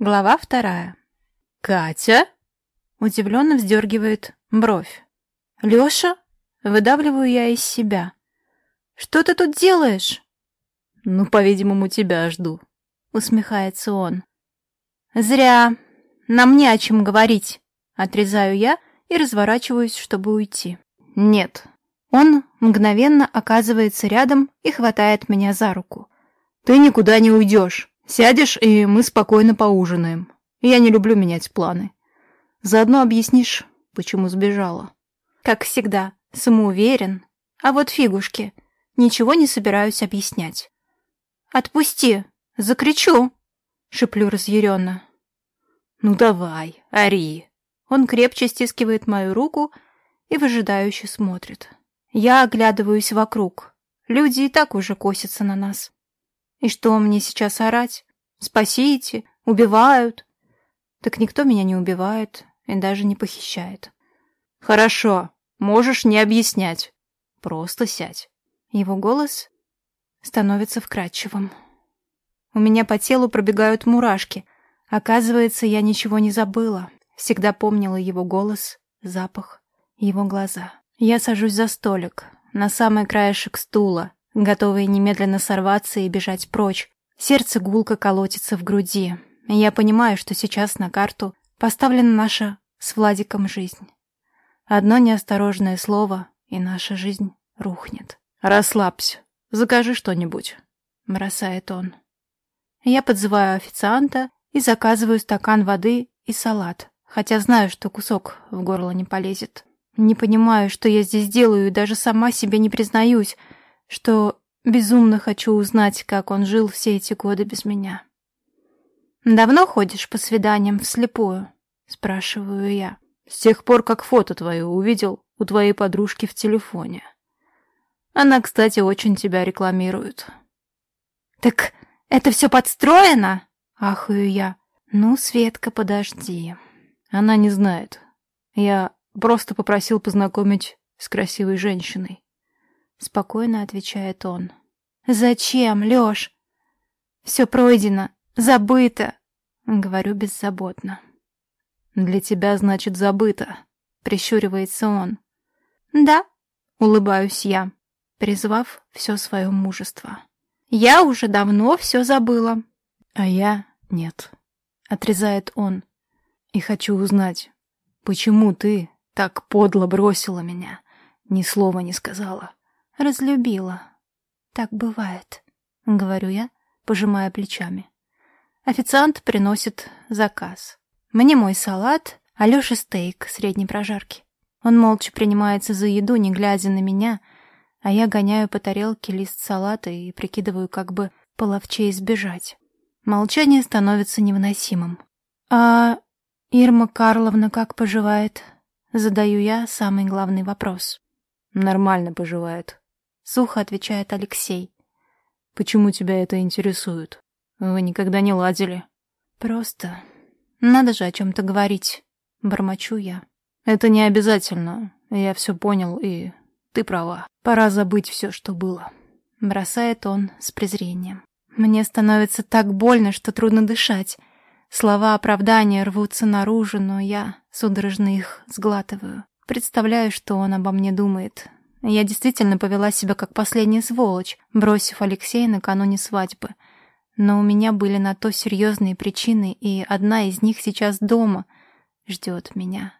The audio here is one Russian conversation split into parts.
Глава вторая. «Катя?» Удивленно вздергивает бровь. «Леша?» Выдавливаю я из себя. «Что ты тут делаешь?» «Ну, по-видимому, тебя жду», — усмехается он. «Зря. Нам не о чем говорить». Отрезаю я и разворачиваюсь, чтобы уйти. «Нет». Он мгновенно оказывается рядом и хватает меня за руку. «Ты никуда не уйдешь. Сядешь, и мы спокойно поужинаем. Я не люблю менять планы. Заодно объяснишь, почему сбежала. Как всегда, самоуверен. А вот фигушки. Ничего не собираюсь объяснять. «Отпусти! Закричу!» — шеплю разъяренно. «Ну давай, ори!» Он крепче стискивает мою руку и выжидающе смотрит. Я оглядываюсь вокруг. Люди и так уже косятся на нас. И что мне сейчас орать? Спасите, убивают. Так никто меня не убивает и даже не похищает. Хорошо, можешь не объяснять. Просто сядь. Его голос становится вкрадчивым. У меня по телу пробегают мурашки. Оказывается, я ничего не забыла. Всегда помнила его голос, запах, его глаза. Я сажусь за столик, на самый краешек стула, готовые немедленно сорваться и бежать прочь. Сердце гулко колотится в груди. Я понимаю, что сейчас на карту поставлена наша с Владиком жизнь. Одно неосторожное слово, и наша жизнь рухнет. «Расслабься, закажи что-нибудь», — бросает он. Я подзываю официанта и заказываю стакан воды и салат, хотя знаю, что кусок в горло не полезет. Не понимаю, что я здесь делаю, и даже сама себе не признаюсь — что безумно хочу узнать, как он жил все эти годы без меня. «Давно ходишь по свиданиям вслепую?» — спрашиваю я. «С тех пор, как фото твое увидел у твоей подружки в телефоне. Она, кстати, очень тебя рекламирует». «Так это все подстроено?» — ахаю я. «Ну, Светка, подожди». Она не знает. Я просто попросил познакомить с красивой женщиной. — спокойно отвечает он. «Зачем, Лёш? Все пройдено, забыто», — говорю беззаботно. «Для тебя, значит, забыто», — прищуривается он. «Да», — улыбаюсь я, призвав все свое мужество. «Я уже давно все забыла». «А я нет», — отрезает он. «И хочу узнать, почему ты так подло бросила меня, ни слова не сказала?» Разлюбила. Так бывает, говорю я, пожимая плечами. Официант приносит заказ. Мне мой салат, а Лёше стейк средней прожарки. Он молча принимается за еду, не глядя на меня, а я гоняю по тарелке лист салата и прикидываю, как бы половче избежать. Молчание становится невыносимым. «А Ирма Карловна как поживает?» Задаю я самый главный вопрос. «Нормально поживает», Сухо отвечает Алексей. Почему тебя это интересует? Вы никогда не ладили. Просто надо же о чем-то говорить. Бормочу я. Это не обязательно. Я все понял, и ты права. Пора забыть все, что было. Бросает он с презрением. Мне становится так больно, что трудно дышать. Слова оправдания рвутся наружу, но я судорожно их сглатываю. Представляю, что он обо мне думает, я действительно повела себя как последняя сволочь, бросив Алексея накануне свадьбы. Но у меня были на то серьезные причины, и одна из них сейчас дома ждет меня.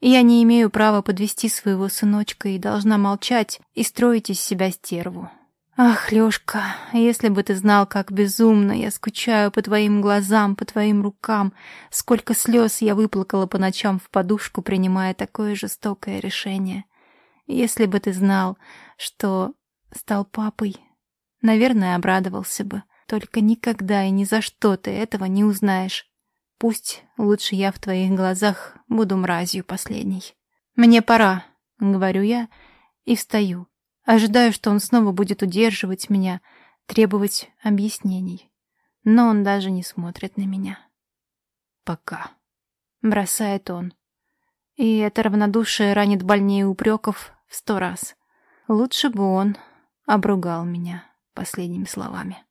Я не имею права подвести своего сыночка и должна молчать и строить из себя стерву. Ах, Лёшка, если бы ты знал, как безумно я скучаю по твоим глазам, по твоим рукам, сколько слез я выплакала по ночам в подушку, принимая такое жестокое решение. Если бы ты знал, что стал папой, наверное, обрадовался бы. Только никогда и ни за что ты этого не узнаешь. Пусть лучше я в твоих глазах буду мразью последней. Мне пора, говорю я и встаю. Ожидаю, что он снова будет удерживать меня, требовать объяснений. Но он даже не смотрит на меня. Пока. Бросает он. И это равнодушие ранит больнее упреков, в сто раз. Лучше бы он обругал меня последними словами.